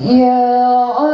Yeah.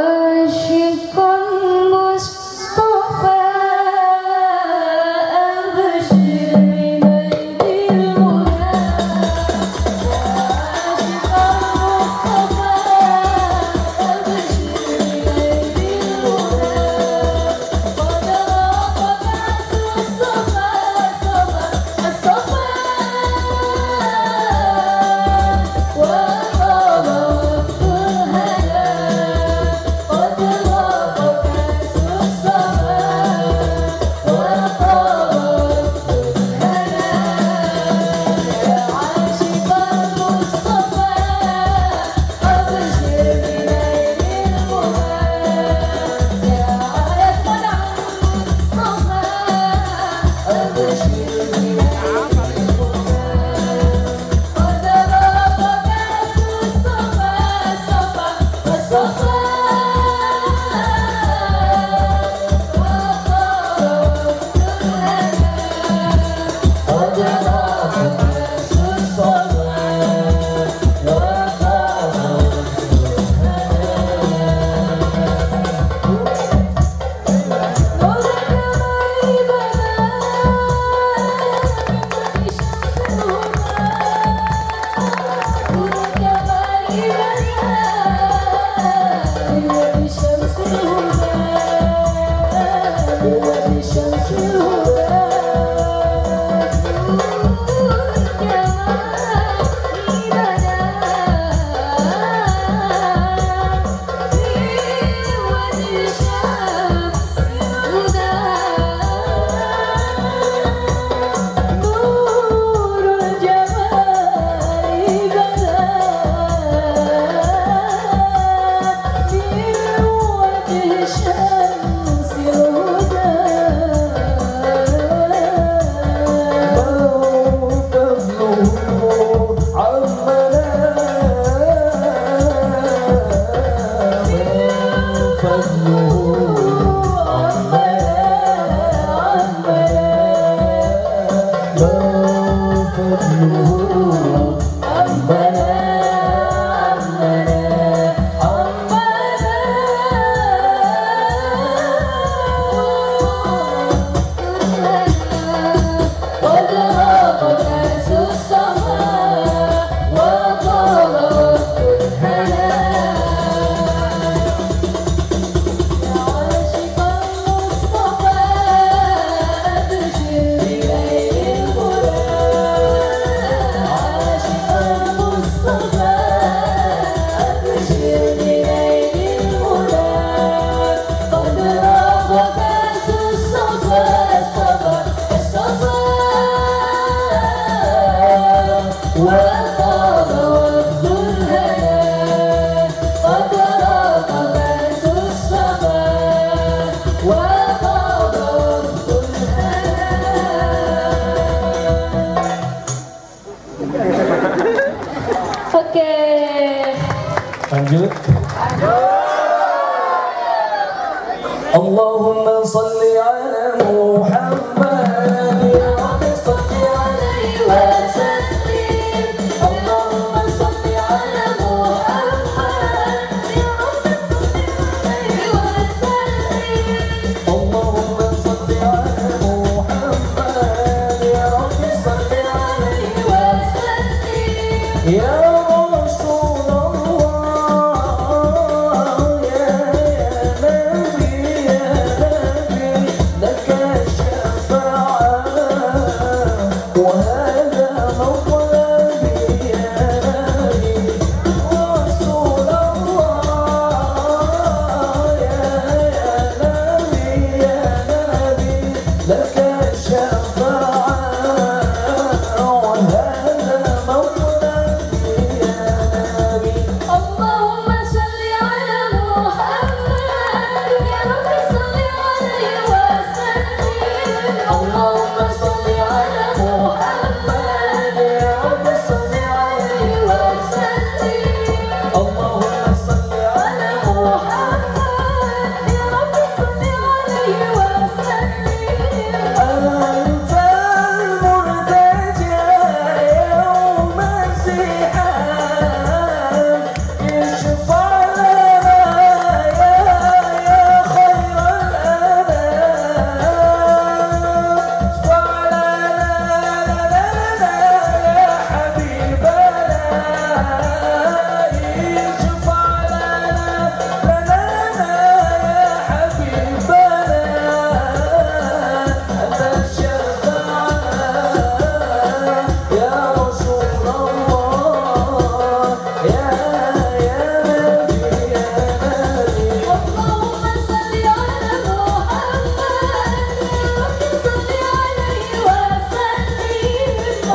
Krishna لك الشام yourself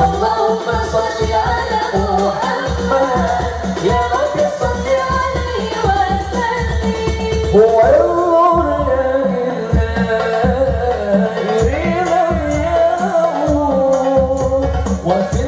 اللهم صل على محمد. يا رب صل عليه وسلم. هو الله لا إله وفي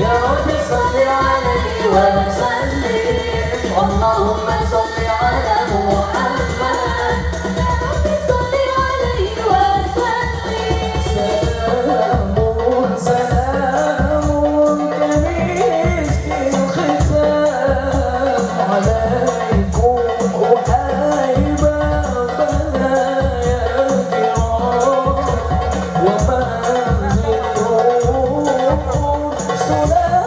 يا صل عليه وسلم. اللهم صل على محمد love.